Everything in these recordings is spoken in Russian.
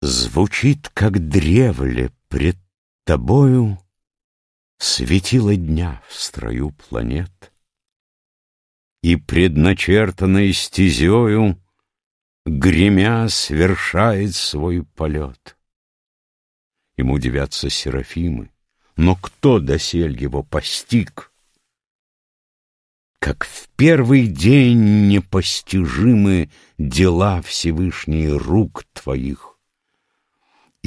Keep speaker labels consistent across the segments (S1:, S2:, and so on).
S1: Звучит, как древле пред тобою Светило дня в строю планет, И предначертанной стезею Гремя свершает свой полет. Ему девятся серафимы, Но кто досель его постиг? Как в первый день непостижимы Дела Всевышние рук твоих,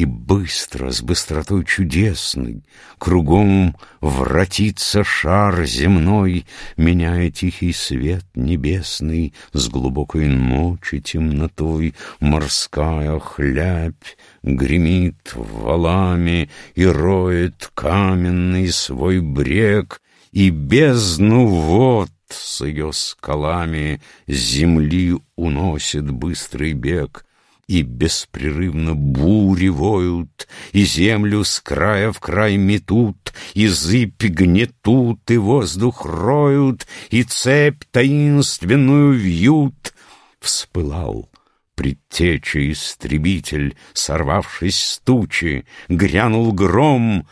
S1: и быстро, с быстротой чудесной, Кругом вратится шар земной, Меняя тихий свет небесный С глубокой ночи темнотой. Морская хлябь гремит валами И роет каменный свой брег, И бездну вод с ее скалами Земли уносит быстрый бег — и беспрерывно бури воют, И землю с края в край метут, И зыбь гнетут, и воздух роют, И цепь таинственную вьют. Вспылал предтеча истребитель, Сорвавшись с тучи, грянул гром,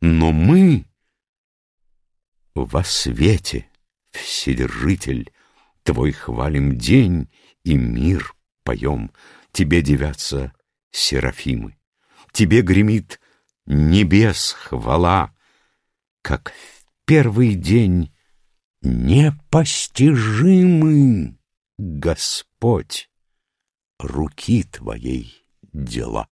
S1: Но мы во свете, Вседержитель, Твой хвалим день и мир поем. Тебе девятся серафимы, Тебе гремит небес хвала, Как в первый день непостижимы, Господь, руки Твоей дела.